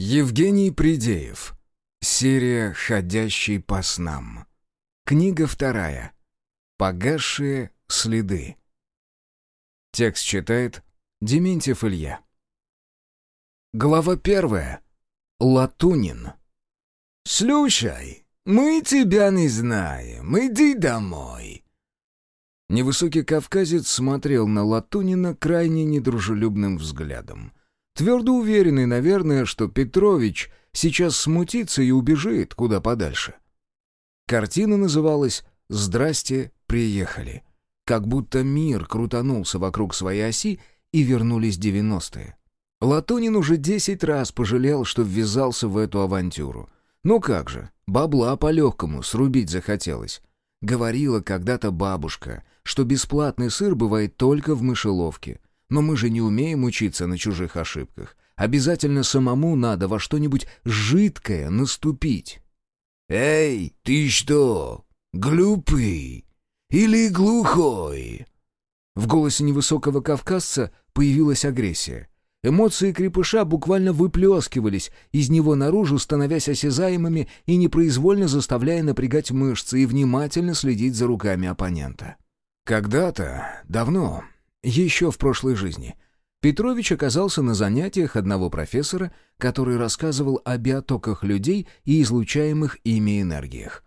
Евгений Придеев. Серия «Ходящий по снам». Книга вторая. Погасшие следы. Текст читает Дементьев Илья. Глава первая. Латунин. «Слушай, мы тебя не знаем, иди домой». Невысокий кавказец смотрел на Латунина крайне недружелюбным взглядом. Твердо уверенный, наверное, что Петрович сейчас смутится и убежит куда подальше. Картина называлась «Здрасте, приехали». Как будто мир крутанулся вокруг своей оси и вернулись девяностые. Латунин уже десять раз пожалел, что ввязался в эту авантюру. Ну как же, бабла по-легкому срубить захотелось. Говорила когда-то бабушка, что бесплатный сыр бывает только в мышеловке. Но мы же не умеем учиться на чужих ошибках. Обязательно самому надо во что-нибудь жидкое наступить. «Эй, ты что, глупый или глухой?» В голосе невысокого кавказца появилась агрессия. Эмоции крепыша буквально выплескивались из него наружу, становясь осязаемыми и непроизвольно заставляя напрягать мышцы и внимательно следить за руками оппонента. Когда-то, давно, еще в прошлой жизни, Петрович оказался на занятиях одного профессора, который рассказывал о биотоках людей и излучаемых ими энергиях.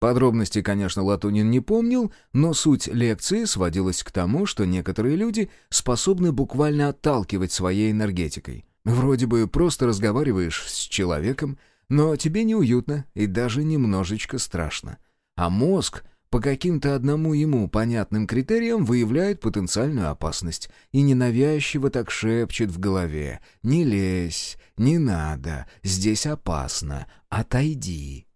Подробности, конечно, Латунин не помнил, но суть лекции сводилась к тому, что некоторые люди способны буквально отталкивать своей энергетикой. Вроде бы просто разговариваешь с человеком, но тебе неуютно и даже немножечко страшно. А мозг по каким-то одному ему понятным критериям выявляет потенциальную опасность и ненавязчиво так шепчет в голове «Не лезь, не надо, здесь опасно, отойди».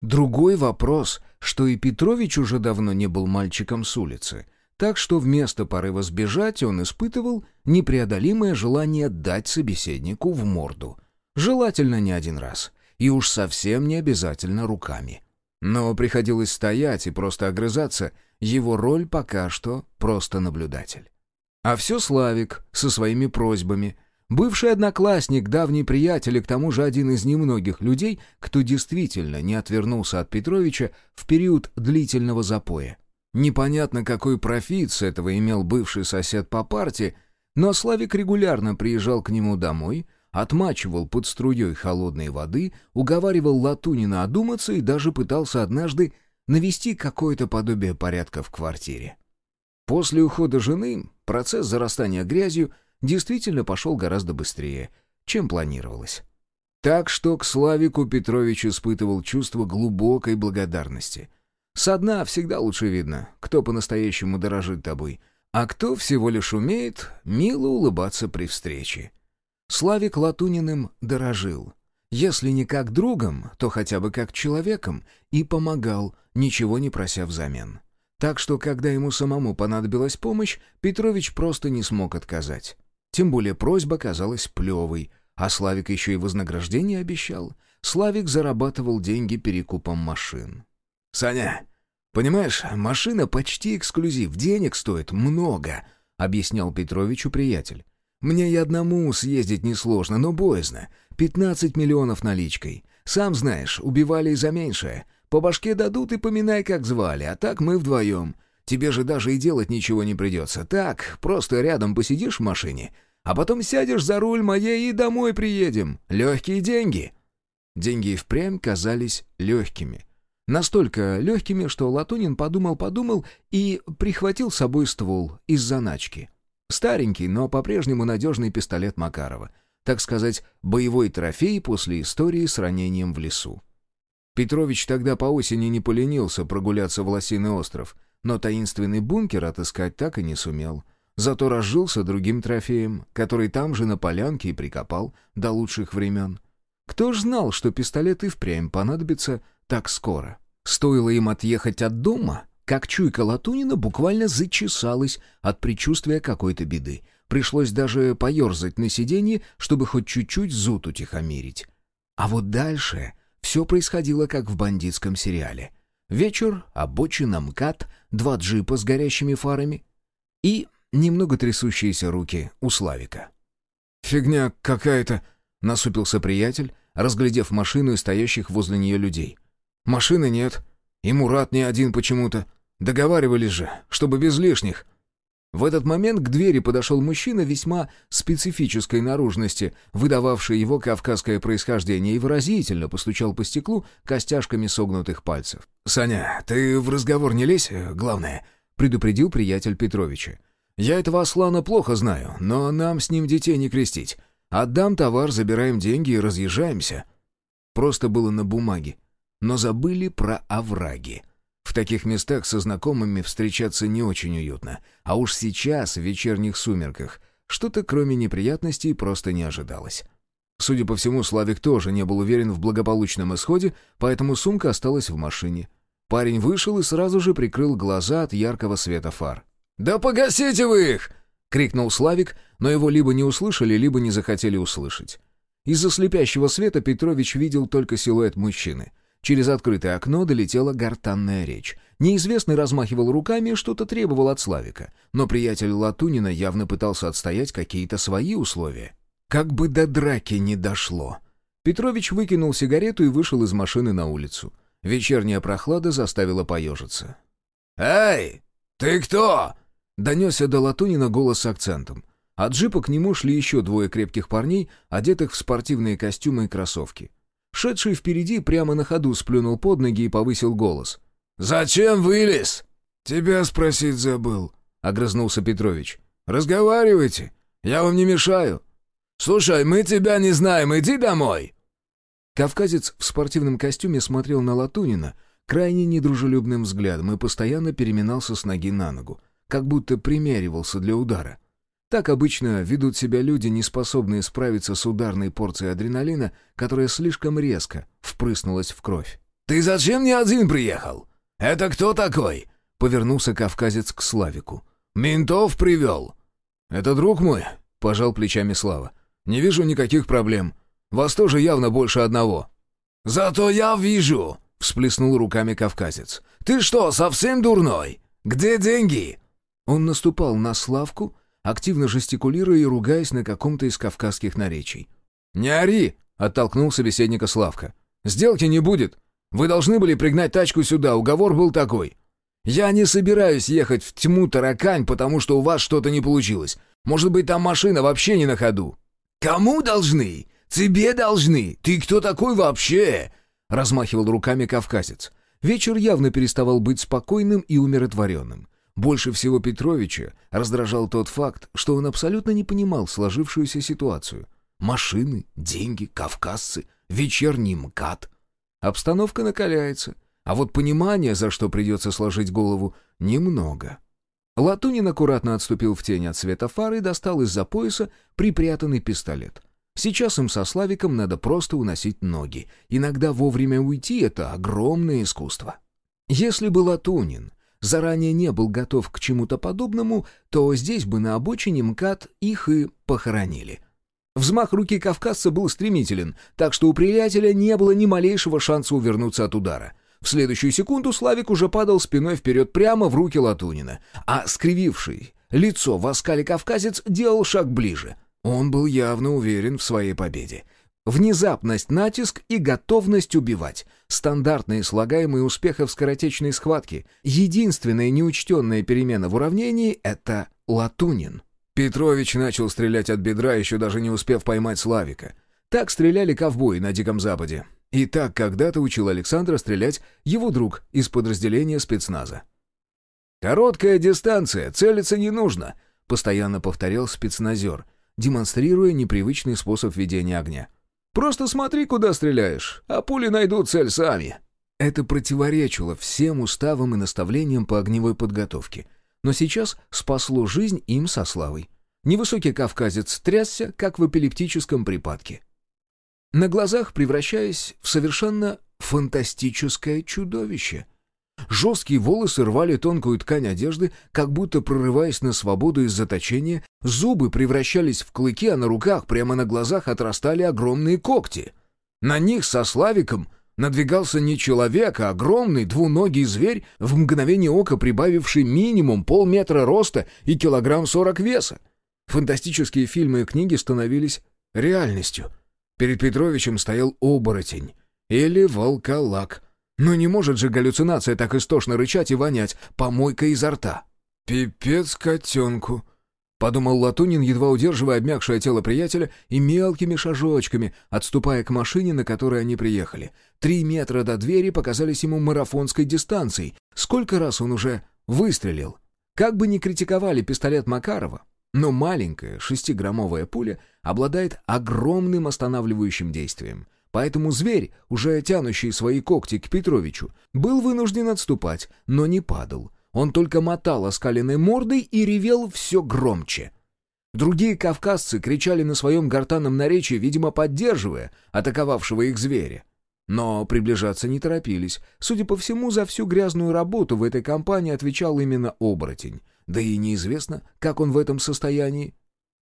Другой вопрос, что и Петрович уже давно не был мальчиком с улицы, так что вместо порыва сбежать он испытывал непреодолимое желание дать собеседнику в морду. Желательно не один раз, и уж совсем не обязательно руками. Но приходилось стоять и просто огрызаться, его роль пока что просто наблюдатель. А все Славик со своими просьбами — Бывший одноклассник, давний приятель и к тому же один из немногих людей, кто действительно не отвернулся от Петровича в период длительного запоя. Непонятно, какой профит с этого имел бывший сосед по парте, но Славик регулярно приезжал к нему домой, отмачивал под струей холодной воды, уговаривал Латунина одуматься и даже пытался однажды навести какое-то подобие порядка в квартире. После ухода жены процесс зарастания грязью – действительно пошел гораздо быстрее, чем планировалось. Так что к Славику Петрович испытывал чувство глубокой благодарности. Со дна всегда лучше видно, кто по-настоящему дорожит тобой, а кто всего лишь умеет мило улыбаться при встрече. Славик Латуниным дорожил. Если не как другом, то хотя бы как человеком, и помогал, ничего не прося взамен. Так что, когда ему самому понадобилась помощь, Петрович просто не смог отказать. Тем более просьба казалась плевой, а Славик еще и вознаграждение обещал. Славик зарабатывал деньги перекупом машин. «Саня, понимаешь, машина почти эксклюзив, денег стоит много», — объяснял Петровичу приятель. «Мне и одному съездить несложно, но боязно. Пятнадцать миллионов наличкой. Сам знаешь, убивали и за меньшее. По башке дадут и поминай, как звали, а так мы вдвоем. Тебе же даже и делать ничего не придется. Так, просто рядом посидишь в машине, а потом сядешь за руль моей и домой приедем. Легкие деньги». Деньги и впрямь казались легкими. Настолько легкими, что Латунин подумал-подумал и прихватил с собой ствол из заначки. Старенький, но по-прежнему надежный пистолет Макарова. Так сказать, боевой трофей после истории с ранением в лесу. Петрович тогда по осени не поленился прогуляться в Лосиный остров — но таинственный бункер отыскать так и не сумел. Зато разжился другим трофеем, который там же на полянке и прикопал до лучших времен. Кто ж знал, что пистолет и впрямь понадобится так скоро? Стоило им отъехать от дома, как чуйка Латунина буквально зачесалась от предчувствия какой-то беды. Пришлось даже поерзать на сиденье, чтобы хоть чуть-чуть зуд утихомирить. А вот дальше все происходило, как в бандитском сериале — Вечер, обочина МКАД, два джипа с горящими фарами и немного трясущиеся руки у Славика. «Фигня какая-то», — насупился приятель, разглядев машину и стоящих возле нее людей. «Машины нет. И Мурат не один почему-то. Договаривались же, чтобы без лишних». В этот момент к двери подошел мужчина весьма специфической наружности, выдававший его кавказское происхождение, и выразительно постучал по стеклу костяшками согнутых пальцев. «Саня, ты в разговор не лезь, главное», — предупредил приятель Петровича. «Я этого Аслана плохо знаю, но нам с ним детей не крестить. Отдам товар, забираем деньги и разъезжаемся». Просто было на бумаге, но забыли про овраги. В таких местах со знакомыми встречаться не очень уютно. А уж сейчас, в вечерних сумерках, что-то кроме неприятностей просто не ожидалось. Судя по всему, Славик тоже не был уверен в благополучном исходе, поэтому сумка осталась в машине. Парень вышел и сразу же прикрыл глаза от яркого света фар. «Да погасите вы их!» — крикнул Славик, но его либо не услышали, либо не захотели услышать. Из-за слепящего света Петрович видел только силуэт мужчины. Через открытое окно долетела гортанная речь. Неизвестный размахивал руками и что-то требовал от Славика, но приятель Латунина явно пытался отстоять какие-то свои условия. Как бы до драки не дошло. Петрович выкинул сигарету и вышел из машины на улицу. Вечерняя прохлада заставила поежиться. «Эй, ты кто?» — донесся до Латунина голос с акцентом. От джипа к нему шли еще двое крепких парней, одетых в спортивные костюмы и кроссовки. Шедший впереди прямо на ходу сплюнул под ноги и повысил голос. «Зачем вылез?» «Тебя спросить забыл», — огрызнулся Петрович. «Разговаривайте, я вам не мешаю. Слушай, мы тебя не знаем, иди домой!» Кавказец в спортивном костюме смотрел на Латунина крайне недружелюбным взглядом и постоянно переминался с ноги на ногу, как будто примеривался для удара. Так обычно ведут себя люди, не способные справиться с ударной порцией адреналина, которая слишком резко впрыснулась в кровь. «Ты зачем не один приехал? Это кто такой?» — повернулся кавказец к Славику. «Ментов привел». «Это друг мой», — пожал плечами Слава. «Не вижу никаких проблем. Вас тоже явно больше одного». «Зато я вижу», — всплеснул руками кавказец. «Ты что, совсем дурной? Где деньги?» Он наступал на Славку, активно жестикулируя и ругаясь на каком-то из кавказских наречий. «Не ори!» — оттолкнул собеседника Славка. «Сделки не будет. Вы должны были пригнать тачку сюда, уговор был такой. Я не собираюсь ехать в тьму таракань, потому что у вас что-то не получилось. Может быть, там машина вообще не на ходу». «Кому должны? Тебе должны. Ты кто такой вообще?» — размахивал руками кавказец. Вечер явно переставал быть спокойным и умиротворенным. Больше всего Петровича раздражал тот факт, что он абсолютно не понимал сложившуюся ситуацию. Машины, деньги, кавказцы, вечерний МКАД. Обстановка накаляется, а вот понимания, за что придется сложить голову, немного. Латунин аккуратно отступил в тень от света фары и достал из-за пояса припрятанный пистолет. Сейчас им со Славиком надо просто уносить ноги. Иногда вовремя уйти — это огромное искусство. Если бы Латунин заранее не был готов к чему-то подобному, то здесь бы на обочине МКАД их и похоронили. Взмах руки кавказца был стремителен, так что у приятеля не было ни малейшего шанса увернуться от удара. В следующую секунду Славик уже падал спиной вперед прямо в руки Латунина, а скрививший лицо в оскале кавказец делал шаг ближе. Он был явно уверен в своей победе. Внезапность, натиск и готовность убивать. Стандартные слагаемые успеха в скоротечной схватке. Единственная неучтенная перемена в уравнении — это Латунин. Петрович начал стрелять от бедра, еще даже не успев поймать Славика. Так стреляли ковбои на Диком Западе. И так когда-то учил Александра стрелять его друг из подразделения спецназа. «Короткая дистанция, целиться не нужно», — постоянно повторял спецназер, демонстрируя непривычный способ ведения огня. Просто смотри, куда стреляешь, а пули найдут цель сами». Это противоречило всем уставам и наставлениям по огневой подготовке. Но сейчас спасло жизнь им со славой. Невысокий кавказец трясся, как в эпилептическом припадке. На глазах превращаясь в совершенно фантастическое чудовище — Жесткие волосы рвали тонкую ткань одежды, как будто прорываясь на свободу из заточения, зубы превращались в клыки, а на руках прямо на глазах отрастали огромные когти. На них со Славиком надвигался не человек, а огромный двуногий зверь, в мгновение ока прибавивший минимум полметра роста и килограмм сорок веса. Фантастические фильмы и книги становились реальностью. Перед Петровичем стоял оборотень. Или волколак. Но не может же галлюцинация так истошно рычать и вонять помойкой изо рта. «Пипец котенку», — подумал Латунин, едва удерживая обмякшее тело приятеля и мелкими шажочками, отступая к машине, на которой они приехали. Три метра до двери показались ему марафонской дистанцией. Сколько раз он уже выстрелил? Как бы ни критиковали пистолет Макарова, но маленькая шестиграммовая пуля обладает огромным останавливающим действием. Поэтому зверь, уже тянущий свои когти к Петровичу, был вынужден отступать, но не падал. Он только мотал оскаленной мордой и ревел все громче. Другие кавказцы кричали на своем гортанном наречии, видимо, поддерживая атаковавшего их зверя. Но приближаться не торопились. Судя по всему, за всю грязную работу в этой компании отвечал именно оборотень. Да и неизвестно, как он в этом состоянии.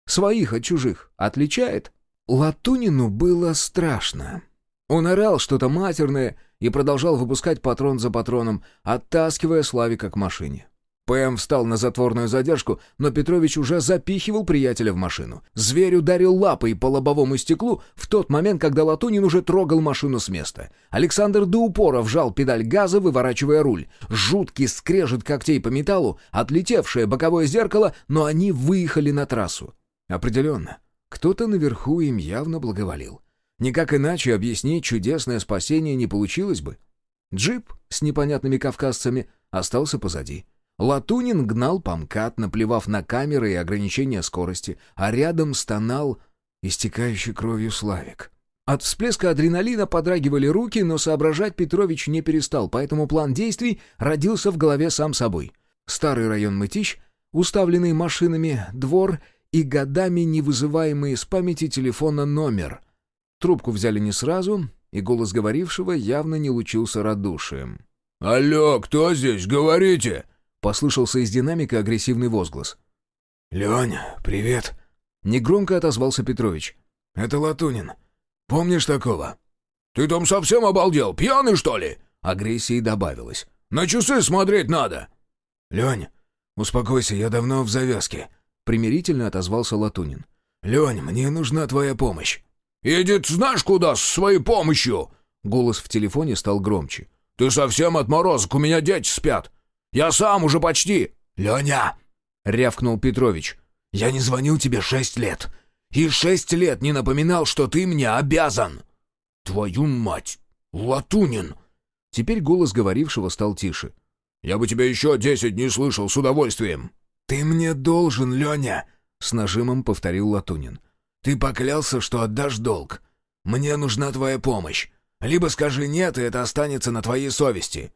Своих от чужих отличает? Латунину было страшно. Он орал что-то матерное и продолжал выпускать патрон за патроном, оттаскивая Славика к машине. ПМ встал на затворную задержку, но Петрович уже запихивал приятеля в машину. Зверь ударил лапой по лобовому стеклу в тот момент, когда Латунин уже трогал машину с места. Александр до упора вжал педаль газа, выворачивая руль. Жуткий скрежет когтей по металлу, отлетевшее боковое зеркало, но они выехали на трассу. Определенно, кто-то наверху им явно благоволил. Никак иначе объяснить чудесное спасение не получилось бы. Джип с непонятными кавказцами остался позади. Латунин гнал по МКАД, наплевав на камеры и ограничения скорости, а рядом стонал истекающий кровью Славик. От всплеска адреналина подрагивали руки, но соображать Петрович не перестал, поэтому план действий родился в голове сам собой. Старый район Мытищ, уставленный машинами, двор и годами не вызываемый из памяти телефона номер. Трубку взяли не сразу, и голос говорившего явно не лучился радушием. «Алло, кто здесь? Говорите!» Послышался из динамика агрессивный возглас. «Леня, привет!» Негромко отозвался Петрович. «Это Латунин. Помнишь такого?» «Ты там совсем обалдел? Пьяный, что ли?» Агрессии добавилось. «На часы смотреть надо!» «Лень, успокойся, я давно в завязке», — примирительно отозвался Латунин. «Лень, мне нужна твоя помощь». «Иди знаешь куда с своей помощью?» Голос в телефоне стал громче. «Ты совсем отморозок, у меня дети спят. Я сам уже почти...» «Леня!» — рявкнул Петрович. «Я не звонил тебе шесть лет. И шесть лет не напоминал, что ты мне обязан!» «Твою мать! Латунин!» Теперь голос говорившего стал тише. «Я бы тебя еще десять не слышал с удовольствием!» «Ты мне должен, Леня!» — с нажимом повторил Латунин. «Ты поклялся, что отдашь долг. Мне нужна твоя помощь. Либо скажи «нет», и это останется на твоей совести.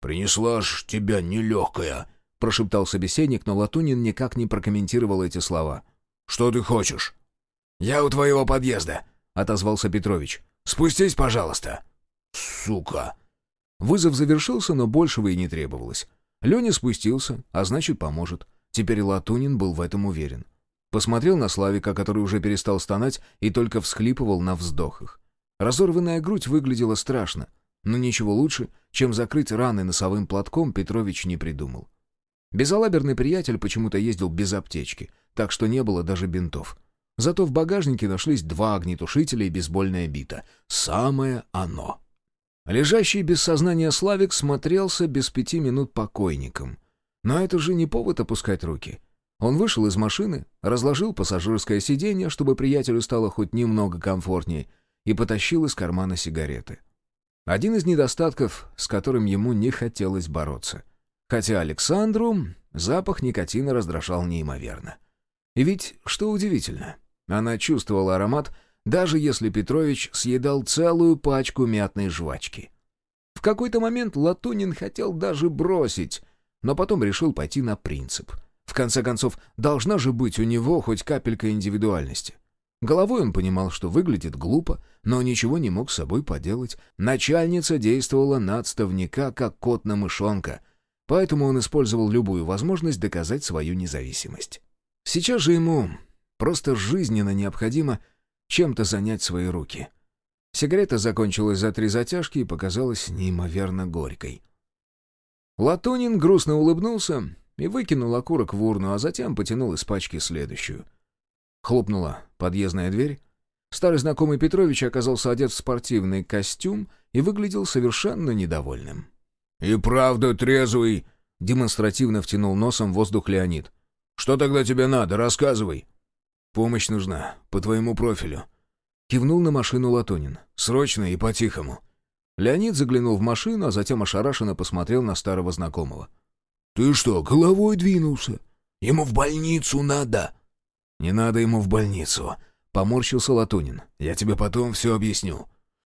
«Принесла ж тебя нелегкая», — прошептал собеседник, но Латунин никак не прокомментировал эти слова. «Что ты хочешь?» «Я у твоего подъезда», — отозвался Петрович. «Спустись, пожалуйста». «Сука!» Вызов завершился, но большего и не требовалось. Леня спустился, а значит, поможет. Теперь Латунин был в этом уверен. Посмотрел на Славика, который уже перестал стонать и только всхлипывал на вздохах. Разорванная грудь выглядела страшно — но ничего лучше, чем закрыть раны носовым платком, Петрович не придумал. Безалаберный приятель почему-то ездил без аптечки, так что не было даже бинтов. Зато в багажнике нашлись два огнетушителя и бейсбольная бита. Самое оно. Лежащий без сознания Славик смотрелся без пяти минут покойником. Но это же не повод опускать руки. Он вышел из машины, разложил пассажирское сиденье, чтобы приятелю стало хоть немного комфортнее, и потащил из кармана сигареты. Один из недостатков, с которым ему не хотелось бороться. Хотя Александру запах никотина раздражал неимоверно. И ведь, что удивительно, она чувствовала аромат, даже если Петрович съедал целую пачку мятной жвачки. В какой-то момент Латунин хотел даже бросить, но потом решил пойти на принцип. В конце концов, должна же быть у него хоть капелька индивидуальности. Головой он понимал, что выглядит глупо, но ничего не мог с собой поделать. Начальница действовала на отставника, как кот на мышонка, поэтому он использовал любую возможность доказать свою независимость. Сейчас же ему просто жизненно необходимо чем-то занять свои руки. Сигарета закончилась за три затяжки и показалась неимоверно горькой. Латунин грустно улыбнулся и выкинул окурок в урну, а затем потянул из пачки следующую — Хлопнула подъездная дверь. Старый знакомый Петрович оказался одет в спортивный костюм и выглядел совершенно недовольным. «И правда трезвый!» — демонстративно втянул носом воздух Леонид. «Что тогда тебе надо? Рассказывай!» «Помощь нужна, по твоему профилю». Кивнул на машину Латунин. «Срочно и по-тихому». Леонид заглянул в машину, а затем ошарашенно посмотрел на старого знакомого. «Ты что, головой двинулся? Ему в больницу надо!» «Не надо ему в больницу», — поморщился Латунин. «Я тебе потом все объясню».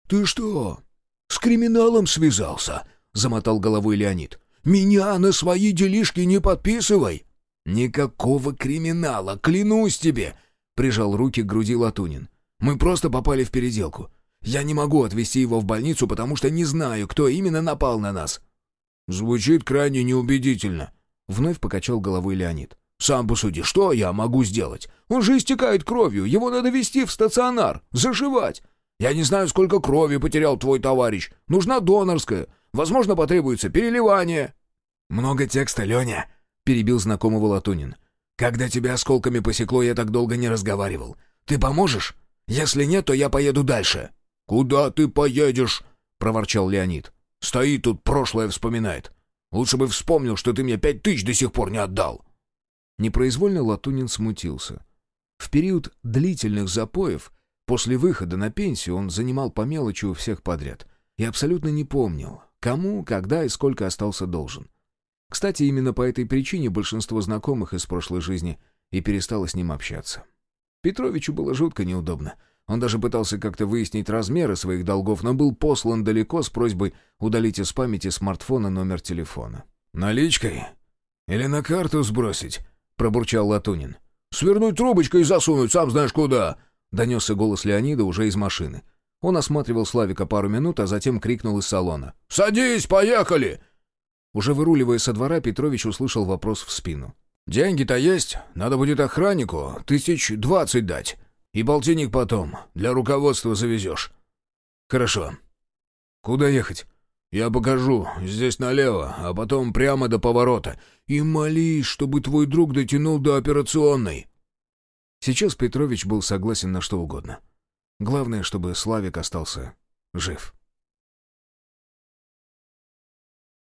«Ты что, с криминалом связался?» — замотал головой Леонид. «Меня на свои делишки не подписывай!» «Никакого криминала, клянусь тебе!» — прижал руки к груди Латунин. «Мы просто попали в переделку. Я не могу отвезти его в больницу, потому что не знаю, кто именно напал на нас». «Звучит крайне неубедительно», — вновь покачал головой Леонид. «Сам посуди, что я могу сделать? Он же истекает кровью, его надо везти в стационар, зашивать. Я не знаю, сколько крови потерял твой товарищ. Нужна донорская. Возможно, потребуется переливание». «Много текста, Леня», — перебил знакомого Латунин. «Когда тебя осколками посекло, я так долго не разговаривал. Ты поможешь? Если нет, то я поеду дальше». «Куда ты поедешь?» — проворчал Леонид. «Стоит тут, прошлое вспоминает. Лучше бы вспомнил, что ты мне пять тысяч до сих пор не отдал». Непроизвольно Латунин смутился. В период длительных запоев, после выхода на пенсию, он занимал по мелочи у всех подряд и абсолютно не помнил, кому, когда и сколько остался должен. Кстати, именно по этой причине большинство знакомых из прошлой жизни и перестало с ним общаться. Петровичу было жутко неудобно. Он даже пытался как-то выяснить размеры своих долгов, но был послан далеко с просьбой удалить из памяти смартфона номер телефона. «Наличкой? Или на карту сбросить?» — пробурчал Латунин. «Свернуть трубочкой и засунуть, сам знаешь куда!» — донесся голос Леонида уже из машины. Он осматривал Славика пару минут, а затем крикнул из салона. «Садись, поехали!» Уже выруливая со двора, Петрович услышал вопрос в спину. «Деньги-то есть. Надо будет охраннику тысяч двадцать дать. И полтинник потом. Для руководства завезешь». «Хорошо. Куда ехать?» «Я покажу. Здесь налево, а потом прямо до поворота. И молись, чтобы твой друг дотянул до операционной». Сейчас Петрович был согласен на что угодно. Главное, чтобы Славик остался жив.